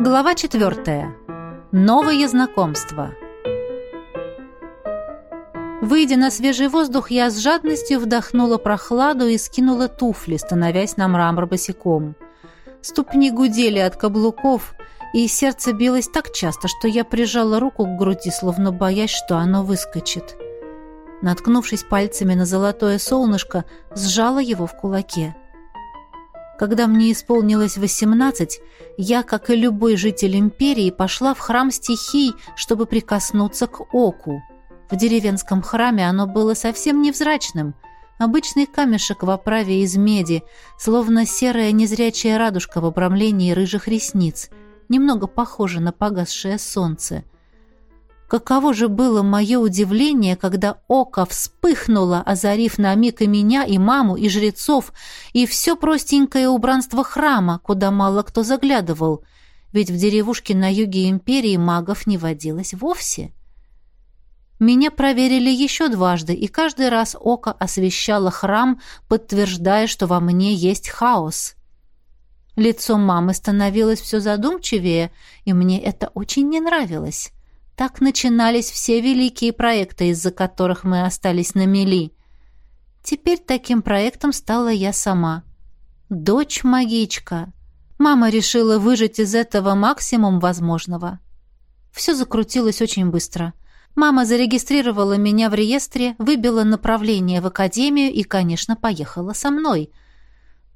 Глава четвертая. Новые знакомства. Выйдя на свежий воздух, я с жадностью вдохнула прохладу и скинула туфли, становясь на мрамор босиком. Ступни гудели от каблуков, и сердце билось так часто, что я прижала руку к груди, словно боясь, что оно выскочит. Наткнувшись пальцами на золотое солнышко, сжала его в кулаке. Когда мне исполнилось восемнадцать, я, как и любой житель империи, пошла в храм стихий, чтобы прикоснуться к оку. В деревенском храме оно было совсем невзрачным. Обычный камешек в оправе из меди, словно серая незрячая радужка в обрамлении рыжих ресниц, немного похоже на погасшее солнце. Каково же было мое удивление, когда око вспыхнуло, озарив на миг и меня, и маму, и жрецов, и все простенькое убранство храма, куда мало кто заглядывал, ведь в деревушке на юге империи магов не водилось вовсе. Меня проверили еще дважды, и каждый раз око освещало храм, подтверждая, что во мне есть хаос. Лицо мамы становилось все задумчивее, и мне это очень не нравилось. Так начинались все великие проекты, из-за которых мы остались на мели. Теперь таким проектом стала я сама. Дочь-магичка. Мама решила выжать из этого максимум возможного. Все закрутилось очень быстро. Мама зарегистрировала меня в реестре, выбила направление в академию и, конечно, поехала со мной.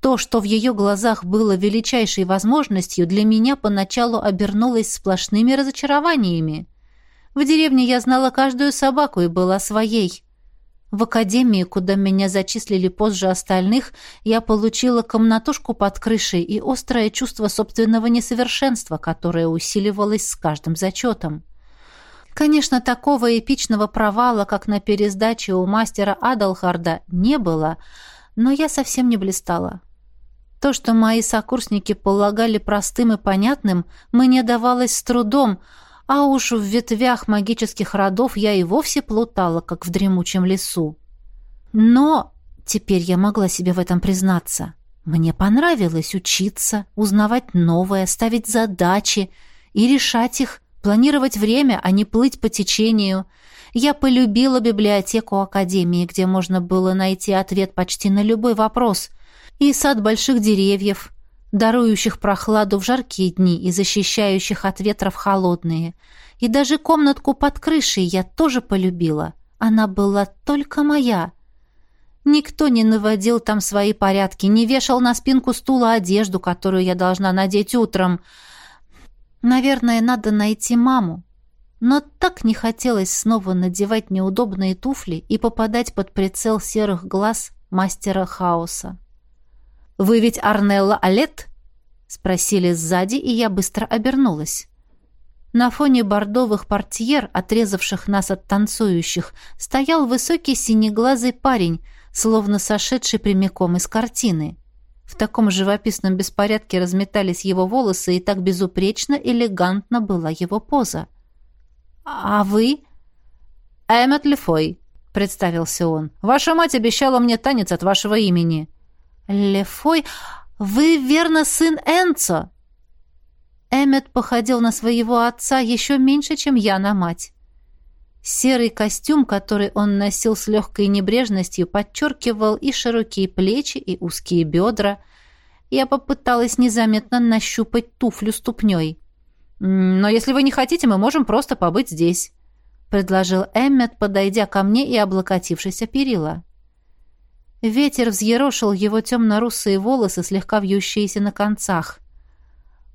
То, что в ее глазах было величайшей возможностью, для меня поначалу обернулось сплошными разочарованиями. В деревне я знала каждую собаку и была своей. В академии, куда меня зачислили позже остальных, я получила комнатушку под крышей и острое чувство собственного несовершенства, которое усиливалось с каждым зачетом. Конечно, такого эпичного провала, как на пересдаче у мастера Адалхарда, не было, но я совсем не блистала. То, что мои сокурсники полагали простым и понятным, мне давалось с трудом — а уж в ветвях магических родов я и вовсе плутала, как в дремучем лесу. Но теперь я могла себе в этом признаться. Мне понравилось учиться, узнавать новое, ставить задачи и решать их, планировать время, а не плыть по течению. Я полюбила библиотеку Академии, где можно было найти ответ почти на любой вопрос, и сад больших деревьев, дарующих прохладу в жаркие дни и защищающих от ветра в холодные. И даже комнатку под крышей я тоже полюбила. Она была только моя. Никто не наводил там свои порядки, не вешал на спинку стула одежду, которую я должна надеть утром. Наверное, надо найти маму. Но так не хотелось снова надевать неудобные туфли и попадать под прицел серых глаз мастера хаоса. «Вы ведь Арнелла Алет?» — спросили сзади, и я быстро обернулась. На фоне бордовых портьер, отрезавших нас от танцующих, стоял высокий синеглазый парень, словно сошедший прямиком из картины. В таком живописном беспорядке разметались его волосы, и так безупречно, элегантно была его поза. «А вы?» «Эммет Лефой», — представился он. «Ваша мать обещала мне танец от вашего имени». «Лефой? Вы, верно, сын Энцо?» Эммет походил на своего отца еще меньше, чем я на мать. Серый костюм, который он носил с легкой небрежностью, подчеркивал и широкие плечи, и узкие бедра. Я попыталась незаметно нащупать туфлю ступней. «Но если вы не хотите, мы можем просто побыть здесь», — предложил Эммет, подойдя ко мне и облокотившись о перила. Ветер взъерошил его темно-русые волосы, слегка вьющиеся на концах.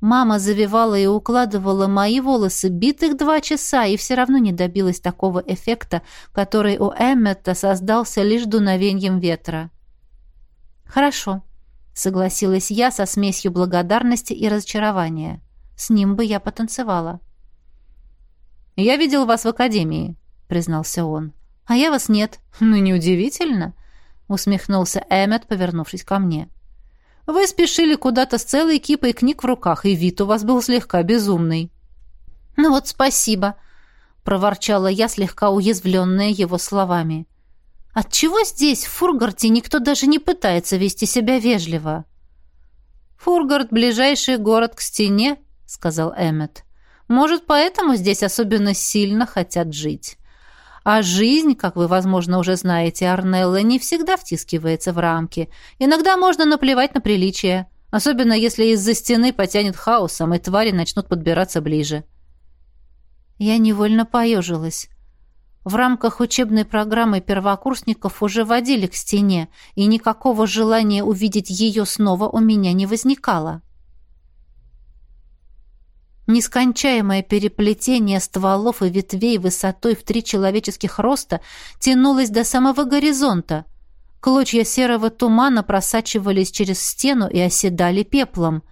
Мама завивала и укладывала мои волосы битых два часа и все равно не добилась такого эффекта, который у Эммета создался лишь дуновением ветра. «Хорошо», — согласилась я со смесью благодарности и разочарования. «С ним бы я потанцевала». «Я видел вас в академии», — признался он. «А я вас нет». «Ну, неудивительно», усмехнулся Эммет, повернувшись ко мне. Вы спешили куда-то с целой кипой книг в руках, и вид у вас был слегка безумный. Ну вот спасибо, проворчала я, слегка уязвленная его словами. Отчего здесь, в Фургарте, никто даже не пытается вести себя вежливо? Фургарт — ближайший город к стене, — сказал Эммет. «Может, поэтому здесь особенно сильно хотят жить. А жизнь, как вы, возможно, уже знаете, Арнелла, не всегда втискивается в рамки. Иногда можно наплевать на приличие, особенно если из-за стены потянет хаосом, и твари начнут подбираться ближе». Я невольно поежилась. В рамках учебной программы первокурсников уже водили к стене, и никакого желания увидеть ее снова у меня не возникало. Нескончаемое переплетение стволов и ветвей высотой в три человеческих роста тянулось до самого горизонта. Клочья серого тумана просачивались через стену и оседали пеплом,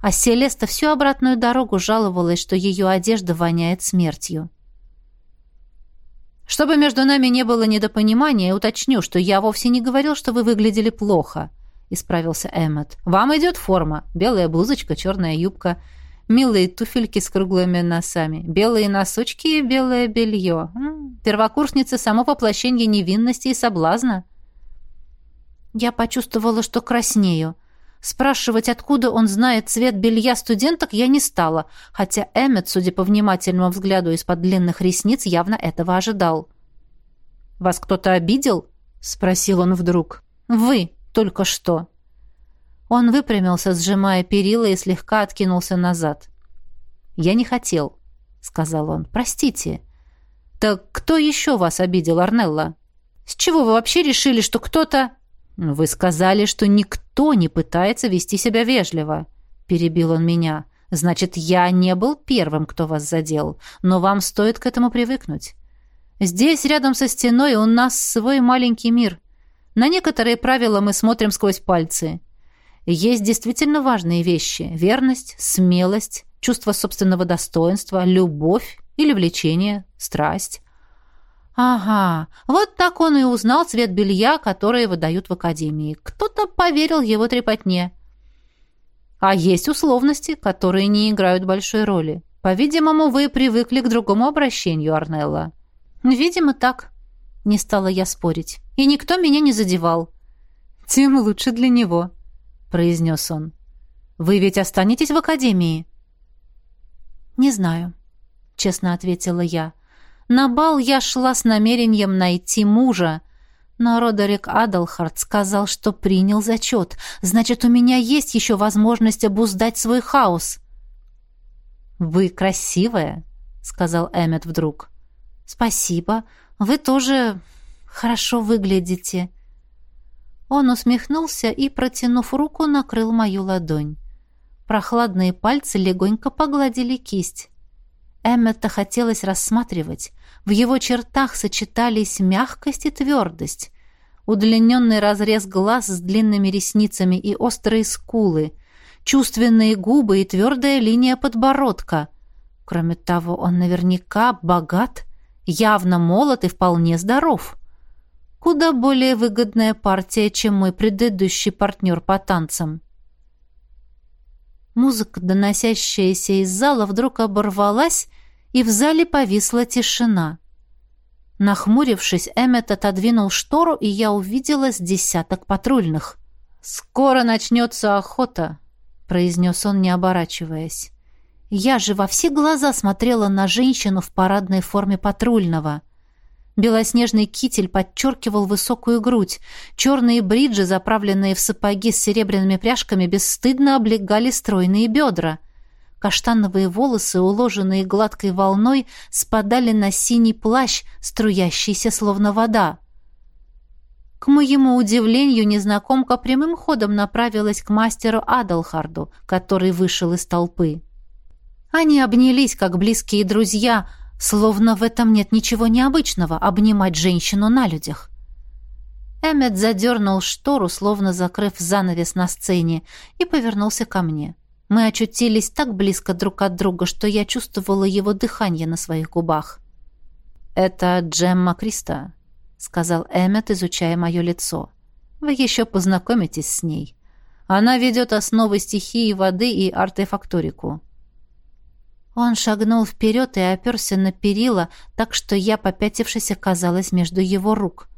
а Селеста всю обратную дорогу жаловалась, что ее одежда воняет смертью. Чтобы между нами не было недопонимания, уточню, что я вовсе не говорил, что вы выглядели плохо, исправился Эммет. Вам идет форма: белая блузочка, черная юбка, милые туфельки с круглыми носами, белые носочки и белое белье. Первокурсница само воплощение невинности и соблазна. Я почувствовала, что краснею. Спрашивать, откуда он знает цвет белья студенток, я не стала, хотя Эммет, судя по внимательному взгляду из-под длинных ресниц, явно этого ожидал. «Вас кто-то обидел?» — спросил он вдруг. «Вы только что». Он выпрямился, сжимая перила, и слегка откинулся назад. «Я не хотел», — сказал он. «Простите». «Так кто еще вас обидел, Арнелла? С чего вы вообще решили, что кто-то...» «Вы сказали, что никто не пытается вести себя вежливо», — перебил он меня. «Значит, я не был первым, кто вас задел, но вам стоит к этому привыкнуть. Здесь, рядом со стеной, у нас свой маленький мир. На некоторые правила мы смотрим сквозь пальцы. Есть действительно важные вещи — верность, смелость, чувство собственного достоинства, любовь или влечение, страсть. Ага, вот так он и узнал цвет белья, которое выдают в академии. Кто-то поверил его трепотне. А есть условности, которые не играют большой роли. По-видимому, вы привыкли к другому обращению, Арнелла. Видимо, так. Не стала я спорить. И никто меня не задевал. Тем лучше для него, произнес он. Вы ведь останетесь в академии? Не знаю, честно ответила я. На бал я шла с намерением найти мужа, но Родерик Адалхард сказал, что принял зачет. Значит, у меня есть еще возможность обуздать свой хаос. «Вы красивая», — сказал Эммет вдруг. «Спасибо. Вы тоже хорошо выглядите». Он усмехнулся и, протянув руку, накрыл мою ладонь. Прохладные пальцы легонько погладили кисть. Эммета хотелось рассматривать. В его чертах сочетались мягкость и твердость. Удлиненный разрез глаз с длинными ресницами и острые скулы, чувственные губы и твердая линия подбородка. Кроме того, он наверняка богат, явно молод и вполне здоров. Куда более выгодная партия, чем мой предыдущий партнер по танцам. Музыка, доносящаяся из зала, вдруг оборвалась, и в зале повисла тишина. Нахмурившись, Эммет отодвинул штору, и я увидела с десяток патрульных. «Скоро начнется охота», — произнес он, не оборачиваясь. Я же во все глаза смотрела на женщину в парадной форме патрульного — Белоснежный китель подчеркивал высокую грудь. Черные бриджи, заправленные в сапоги с серебряными пряжками, бесстыдно облегали стройные бедра. Каштановые волосы, уложенные гладкой волной, спадали на синий плащ, струящийся словно вода. К моему удивлению, незнакомка прямым ходом направилась к мастеру Адалхарду, который вышел из толпы. Они обнялись, как близкие друзья — Словно в этом нет ничего необычного обнимать женщину на людях. Эммет задернул штору, словно закрыв занавес на сцене, и повернулся ко мне. Мы очутились так близко друг от друга, что я чувствовала его дыхание на своих губах. «Это Джемма Криста», — сказал Эммет, изучая мое лицо. «Вы еще познакомитесь с ней. Она ведет основы стихии воды и артефакторику. Он шагнул вперед и оперся на перила, так что я, попятившись, оказалась между его рук.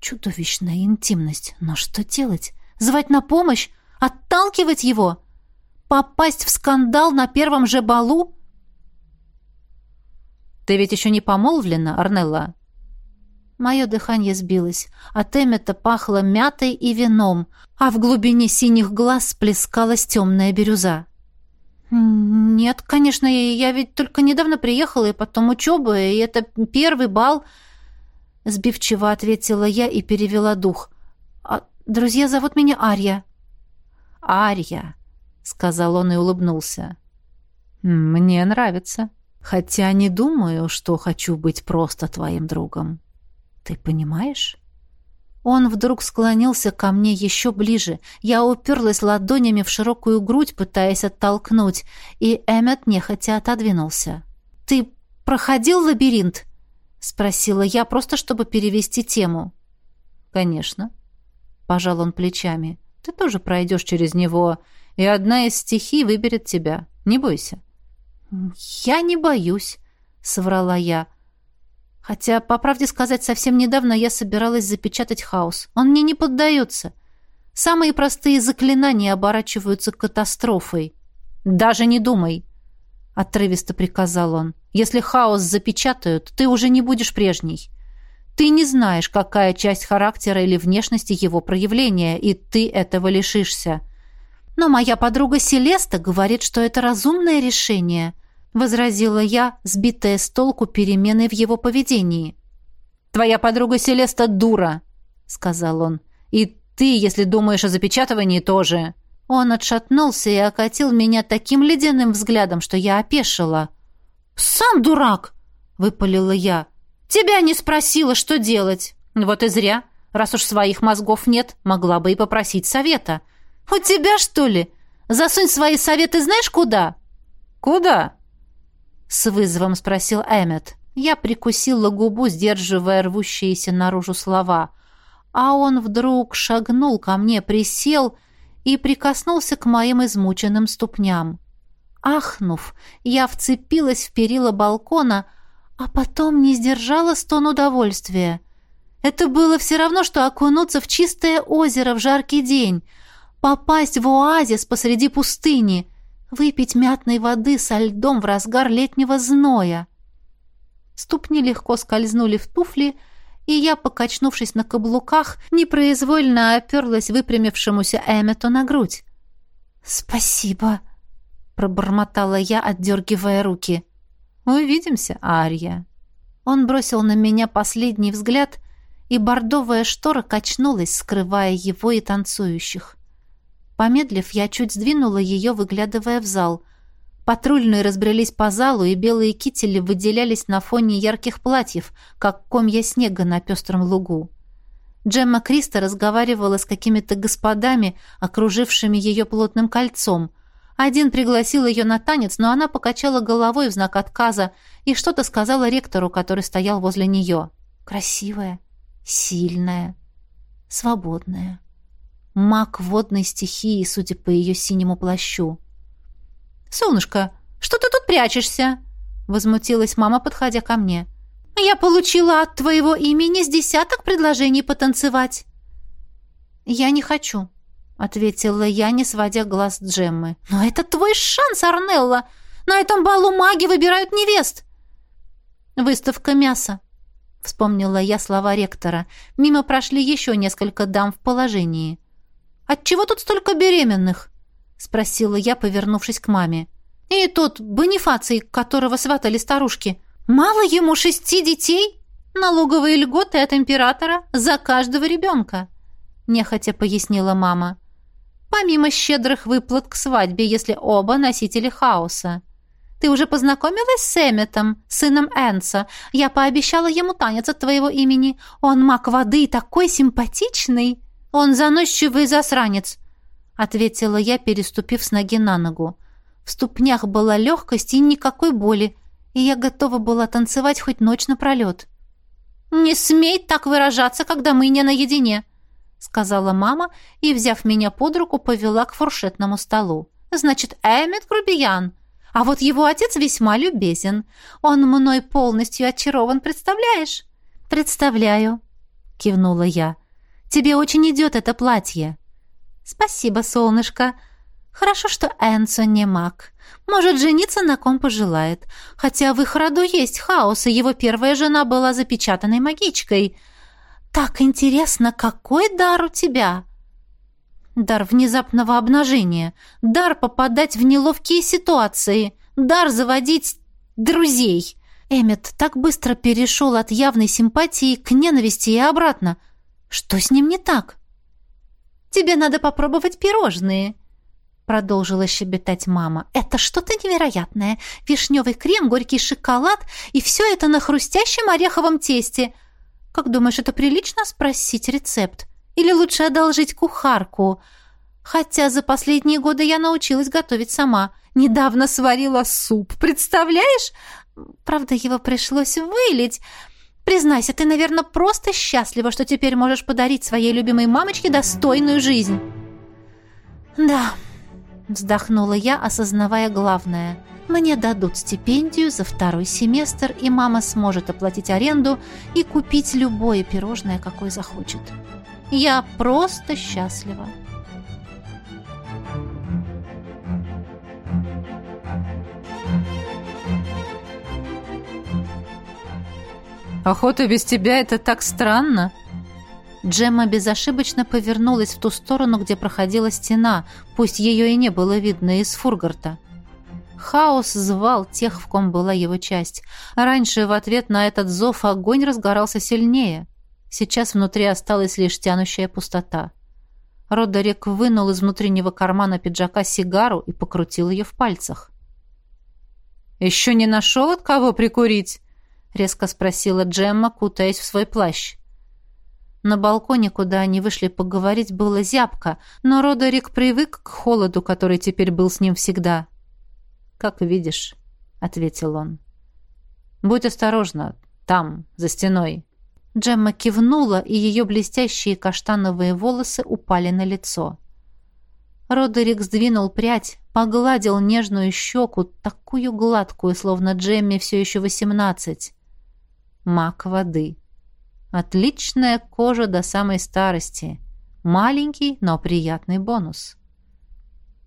Чудовищная интимность. Но что делать? Звать на помощь? Отталкивать его? попасть в скандал на первом же балу? Ты ведь еще не помолвлена, Арнелла? Мое дыхание сбилось. От Эммета пахло мятой и вином, а в глубине синих глаз плескалась темная бирюза. «Нет, конечно, я ведь только недавно приехала, и потом учеба, и это первый бал...» Сбивчиво ответила я и перевела дух. «А друзья зовут меня Арья». «Арья», — сказал он и улыбнулся. «Мне нравится, хотя не думаю, что хочу быть просто твоим другом». Ты понимаешь? Он вдруг склонился ко мне еще ближе. Я уперлась ладонями в широкую грудь, пытаясь оттолкнуть, и Эммет нехотя отодвинулся. «Ты проходил лабиринт?» — спросила я, просто чтобы перевести тему. «Конечно», — пожал он плечами. «Ты тоже пройдешь через него, и одна из стихий выберет тебя. Не бойся». «Я не боюсь», — соврала я. Хотя, по правде сказать, совсем недавно я собиралась запечатать хаос. Он мне не поддается. Самые простые заклинания оборачиваются катастрофой. «Даже не думай!» — отрывисто приказал он. «Если хаос запечатают, ты уже не будешь прежней. Ты не знаешь, какая часть характера или внешности его проявления, и ты этого лишишься. Но моя подруга Селеста говорит, что это разумное решение — возразила я, сбитая с толку переменой в его поведении. «Твоя подруга Селеста дура», — сказал он. «И ты, если думаешь о запечатывании, тоже». Он отшатнулся и окатил меня таким ледяным взглядом, что я опешила. «Сам дурак!» — выпалила я. «Тебя не спросила, что делать». «Вот и зря. Раз уж своих мозгов нет, могла бы и попросить совета». «У тебя, что ли? Засунь свои советы знаешь куда?» «Куда?» С вызовом спросил Эммет. Я прикусила губу, сдерживая рвущиеся наружу слова. А он вдруг шагнул ко мне, присел и прикоснулся к моим измученным ступням. Ахнув, я вцепилась в перила балкона, а потом не сдержала стон удовольствия. Это было все равно, что окунуться в чистое озеро в жаркий день, попасть в оазис посреди пустыни — выпить мятной воды со льдом в разгар летнего зноя. Ступни легко скользнули в туфли, и я, покачнувшись на каблуках, непроизвольно оперлась выпрямившемуся Эммету на грудь. «Спасибо», — пробормотала я, отдергивая руки. «Увидимся, Ария». Он бросил на меня последний взгляд, и бордовая штора качнулась, скрывая его и танцующих. Помедлив, я чуть сдвинула ее, выглядывая в зал. Патрульные разбрелись по залу, и белые кители выделялись на фоне ярких платьев, как комья снега на пестром лугу. Джемма Криста разговаривала с какими-то господами, окружившими ее плотным кольцом. Один пригласил ее на танец, но она покачала головой в знак отказа и что-то сказала ректору, который стоял возле нее. Красивая, сильная, свободная маг водной стихии, судя по ее синему плащу. «Солнышко, что ты тут прячешься?» — возмутилась мама, подходя ко мне. «Я получила от твоего имени с десяток предложений потанцевать». «Я не хочу», — ответила я, не сводя глаз Джеммы. «Но это твой шанс, Арнелла! На этом балу маги выбирают невест!» «Выставка мяса», — вспомнила я слова ректора. Мимо прошли еще несколько дам в положении. «Отчего тут столько беременных?» — спросила я, повернувшись к маме. «И тот Бонифаций, которого сватали старушки. Мало ему шести детей? Налоговые льготы от императора за каждого ребенка», — нехотя пояснила мама. «Помимо щедрых выплат к свадьбе, если оба носители хаоса. Ты уже познакомилась с Эмметом, сыном Энса? Я пообещала ему танец от твоего имени. Он маг воды и такой симпатичный!» «Он заносчивый засранец», — ответила я, переступив с ноги на ногу. В ступнях была легкость и никакой боли, и я готова была танцевать хоть ночь напролет. «Не смей так выражаться, когда мы не наедине», — сказала мама и, взяв меня под руку, повела к фуршетному столу. «Значит, Эммет грубиян, а вот его отец весьма любезен. Он мной полностью очарован, представляешь?» «Представляю», — кивнула я. Тебе очень идет это платье». «Спасибо, солнышко. Хорошо, что Энсо не маг. Может, жениться на ком пожелает. Хотя в их роду есть хаос, и его первая жена была запечатанной магичкой. Так интересно, какой дар у тебя? Дар внезапного обнажения. Дар попадать в неловкие ситуации. Дар заводить друзей. Эммет так быстро перешел от явной симпатии к ненависти и обратно. Что с ним не так? «Тебе надо попробовать пирожные», — продолжила щебетать мама. «Это что-то невероятное. Вишневый крем, горький шоколад и все это на хрустящем ореховом тесте. Как думаешь, это прилично спросить рецепт? Или лучше одолжить кухарку? Хотя за последние годы я научилась готовить сама. Недавно сварила суп, представляешь? Правда, его пришлось вылить. Признайся, ты, наверное, просто счастлива, что теперь можешь подарить своей любимой мамочке достойную жизнь. Да, вздохнула я, осознавая главное. Мне дадут стипендию за второй семестр, и мама сможет оплатить аренду и купить любое пирожное, какое захочет. Я просто счастлива. Охота без тебя — это так странно!» Джемма безошибочно повернулась в ту сторону, где проходила стена, пусть ее и не было видно из фургарта. Хаос звал тех, в ком была его часть. Раньше в ответ на этот зов огонь разгорался сильнее. Сейчас внутри осталась лишь тянущая пустота. Родерик вынул из внутреннего кармана пиджака сигару и покрутил ее в пальцах. «Еще не нашел от кого прикурить?» Резко спросила Джемма, кутаясь в свой плащ. На балконе, куда они вышли поговорить, было зябко, но Родерик привык к холоду, который теперь был с ним всегда. «Как видишь», — ответил он. «Будь осторожна, там, за стеной». Джемма кивнула, и ее блестящие каштановые волосы упали на лицо. Родерик сдвинул прядь, погладил нежную щеку, такую гладкую, словно Джемме все еще восемнадцать мак воды. Отличная кожа до самой старости. Маленький, но приятный бонус.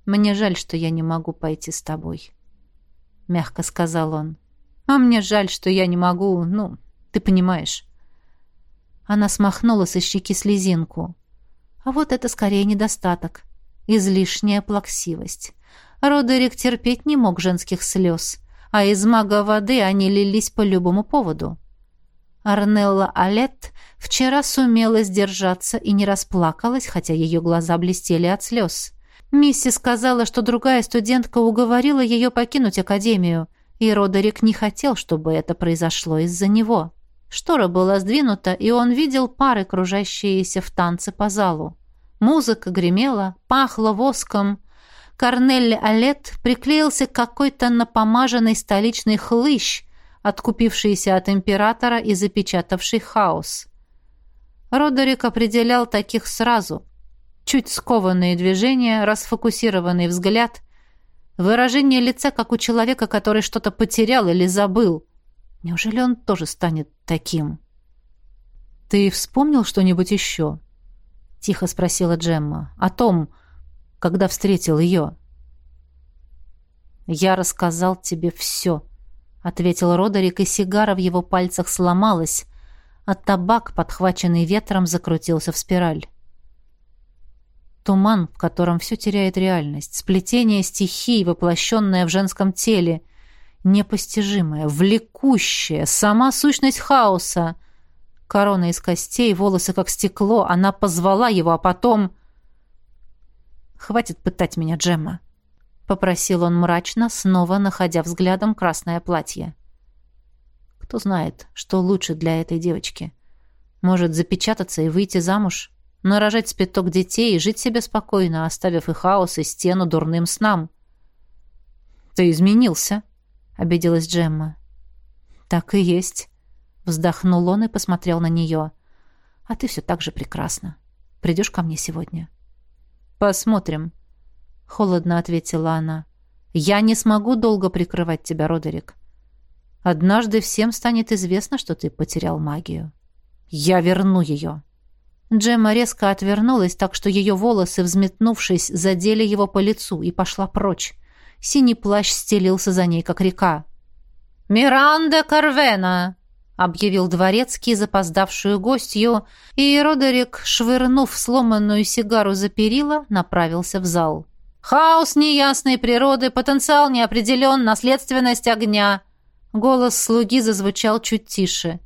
«Мне жаль, что я не могу пойти с тобой», — мягко сказал он. «А мне жаль, что я не могу, ну, ты понимаешь». Она смахнула со щеки слезинку. А вот это скорее недостаток. Излишняя плаксивость. Родерик терпеть не мог женских слез, а из мага воды они лились по любому поводу. Арнелла Алет вчера сумела сдержаться и не расплакалась, хотя ее глаза блестели от слез. Мисси сказала, что другая студентка уговорила ее покинуть академию, и Родерик не хотел, чтобы это произошло из-за него. Штора была сдвинута, и он видел пары, кружащиеся в танце по залу. Музыка гремела, пахло воском. Корнель Алет приклеился к какой-то напомаженный столичный хлыщ, откупившийся от императора и запечатавший хаос. Родерик определял таких сразу. Чуть скованные движения, расфокусированный взгляд, выражение лица, как у человека, который что-то потерял или забыл. Неужели он тоже станет таким? «Ты вспомнил что-нибудь еще?» — тихо спросила Джемма. «О том, когда встретил ее». «Я рассказал тебе все», ответил Родерик, и сигара в его пальцах сломалась, а табак, подхваченный ветром, закрутился в спираль. Туман, в котором все теряет реальность, сплетение стихий, воплощенное в женском теле, непостижимое, влекущее, сама сущность хаоса. Корона из костей, волосы как стекло, она позвала его, а потом... «Хватит пытать меня, Джемма», — попросил он мрачно, снова находя взглядом красное платье. «Кто знает, что лучше для этой девочки? Может, запечататься и выйти замуж, нарожать спиток детей и жить себе спокойно, оставив и хаос, и стену дурным снам?» «Ты изменился», — обиделась Джемма. «Так и есть», — вздохнул он и посмотрел на нее. «А ты все так же прекрасна. Придешь ко мне сегодня?» «Посмотрим», — холодно ответила она. «Я не смогу долго прикрывать тебя, Родерик. Однажды всем станет известно, что ты потерял магию. Я верну ее». Джемма резко отвернулась, так что ее волосы, взметнувшись, задели его по лицу и пошла прочь. Синий плащ стелился за ней, как река. «Миранда Карвена!» — объявил дворецкий запоздавшую гостью, и Родерик, швырнув сломанную сигару за перила, направился в зал. «Хаос неясной природы, потенциал неопределен, наследственность огня!» Голос слуги зазвучал чуть тише.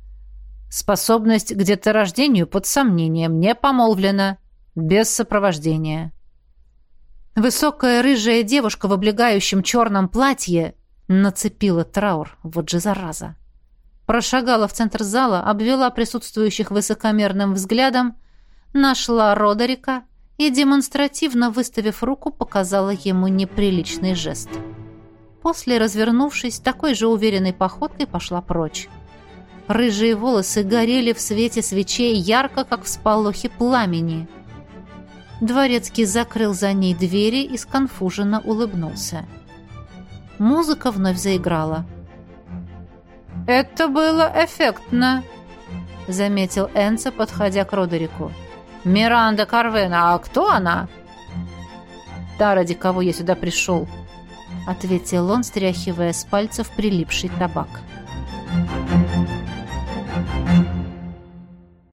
«Способность к деторождению под сомнением не помолвлена, без сопровождения». Высокая рыжая девушка в облегающем черном платье нацепила траур, вот же зараза. Прошагала в центр зала, обвела присутствующих высокомерным взглядом, нашла Родерика и, демонстративно выставив руку, показала ему неприличный жест. После, развернувшись, такой же уверенной походкой пошла прочь. Рыжие волосы горели в свете свечей ярко, как в сполохе пламени — Дворецкий закрыл за ней двери и сконфуженно улыбнулся. Музыка вновь заиграла. «Это было эффектно», — заметил Энца, подходя к Родерику. «Миранда Карвена, а кто она?» «Та, ради кого я сюда пришел», — ответил он, стряхивая с пальцев прилипший табак. «табак».